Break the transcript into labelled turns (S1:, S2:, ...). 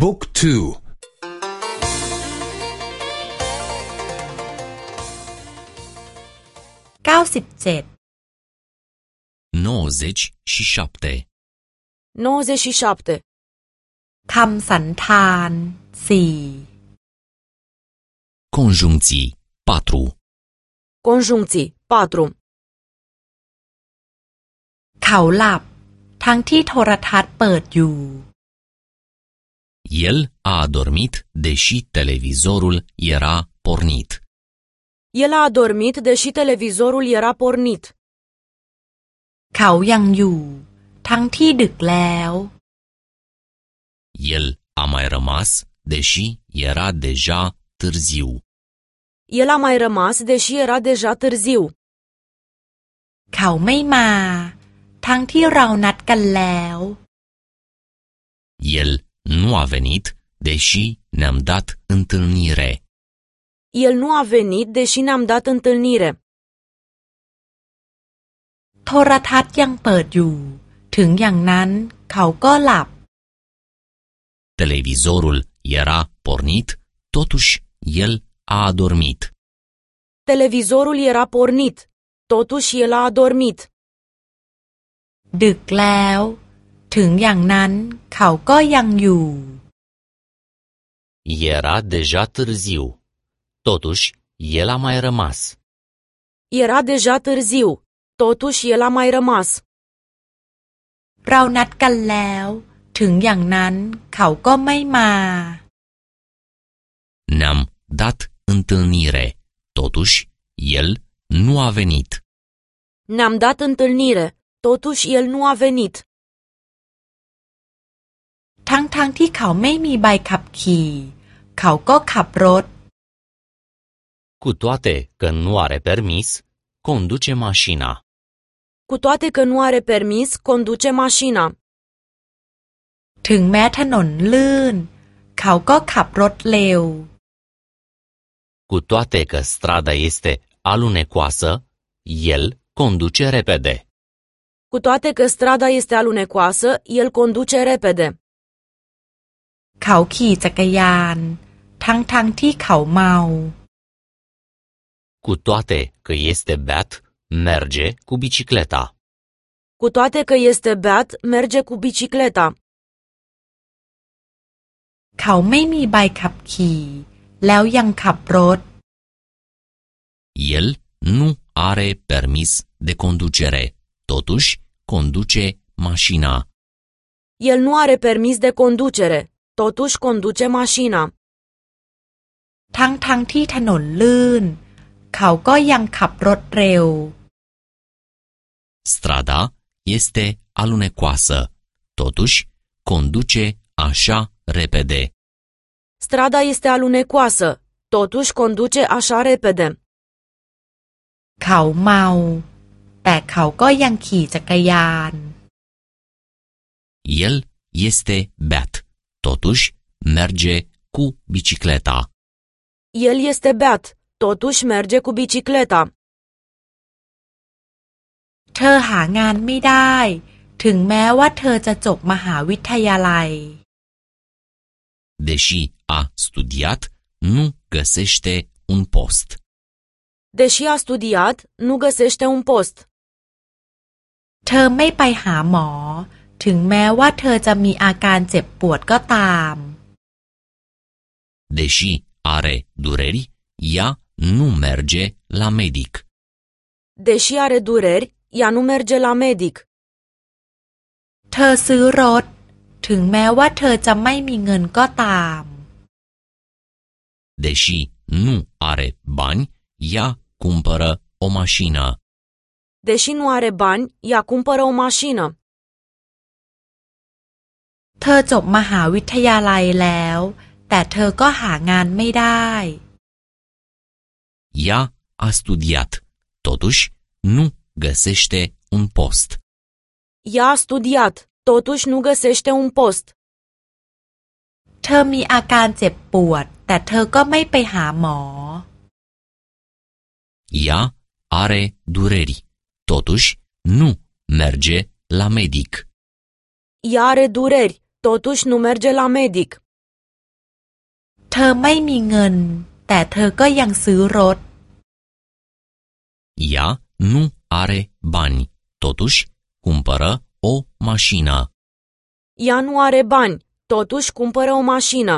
S1: บุ๊กทู
S2: เก้าสิบเจ็ด
S3: 90 și 7
S4: 97.
S2: คำสันธานสี่
S3: Conjuncții 4
S4: Conjuncții 4.
S2: เขาหลับทั้งที่โทรทัศน์เปิดอยู่
S3: El a adormit deși televizorul era pornit.
S4: El a adormit deși televizorul era pornit.
S2: เขายังอยู่ ทั้งที่ดึกแล้ว
S3: El a mai rămas deși era deja târziu.
S4: El a mai rămas deși era deja târziu.
S2: เขาไม่มา ทั้งที่เรานัดกันแล้ว
S3: El nu a venit deși ne-am dat întâlnire.
S4: El nu a venit deși ne-am dat întâlnire.
S2: โทรทัศน์ยังเปิดอยู่ ถึงอย่างนั้น เขาก็หลับ
S3: Televizorul era pornit, totuși el a adormit.
S4: Televizorul era pornit. Totuși el a adormit.
S2: ดึกแล้ว ถึงอย่างนั้น เขาก็ยังอยู่
S3: Era deja târziu. Totuși, el a mai rămas.
S4: Era deja târziu. Totuși el a mai rămas.
S2: เรานัดกันแล้ว ถึงอย่างนั้น เขาก็ไม่มา
S3: Ne-am dat întâlnire. Totuși, el nu a venit.
S4: Ne-am dat întâlnire. Totuși el nu a venit.
S2: ทั้งๆทที่เขาไม่มีใบขับขี่ เขาก็ขับรถ
S3: Cu toate că nu are permis, conduce mașina.
S4: Cu toate că nu are permis, conduce mașina.
S2: ถึงแม้ถนนลื่น เขาก็ขับรถเร็ว
S3: Cu toate că strada este alunecoasă, el conduce repede.
S4: Cu toate că strada este alunecoasă, el conduce repede.
S2: เขาขี่จักรยาน ทั้งๆทที่เขาเมา
S3: Cu toate că este beat, merge cu bicicleta.
S4: Cu toate că este beat, merge cu bicicleta.
S2: เขาไม่มีใบขับขี่ แล้วยังขับรถ
S3: El nu are permis de conducere, totuși conduce mașina.
S4: El nu are permis de conducere, totuși conduce mașina.
S2: ทั้งๆทที่ถนนลื่น เขาก็ยังขับรถเร็ว
S3: Strada este alunecoasă, totuși conduce așa repede.
S4: Strada este alunecoasă, totuși conduce așa repede.
S2: เขาเมา แต่เขาก็ยังขี่จักรยาน
S3: El este beat, totuși merge cu bicicleta.
S4: El este beat, totuși merge cu bicicleta.
S2: เธอหางานไม่ได้ ถึงแม้ว่าเธอจะจบมหาวิทยาลัย
S3: Deși a studiat, nu găsește un post.
S4: Deși a studiat, nu găsește un post.
S2: เธอไม่ไปหาหมอ ถึงแม้ว่าเธอจะมีอาการเจ็บปวดก็ตาม
S3: Deși are dureri, ea nu merge la medic.
S4: Deși are dureri, ea nu merge la medic.
S2: เธอซื้อรถ ถึงแม้ว่าเธอจะไม่มีเงินก็ตาม
S3: Deși nu are bani, ea cumpără o mașină.
S4: Deși nu are bani, ea cumpără o mașină.
S2: เธอจบมหาวิทยาลัยแล้ว แต่เธอก็หางานไม่ได้
S3: Ea a studiat, totuși nu găsește un post.
S4: Ea a studiat, totuși nu găsește un post.
S2: เธอมีอาการเจ็บปวด แต่เธอก็ไม่ไปหาหมอ
S3: Ea are dureri, totuși nu merge la medic.
S4: Ea are dureri, totuși nu merge la medic.
S2: เธอไม่มีเงิน แต่เธอก็ยังซื้อรถ
S3: Ea nu are bani, totuși cumpără o mașină.
S4: Ea nu are bani, totuși cumpără o mașină.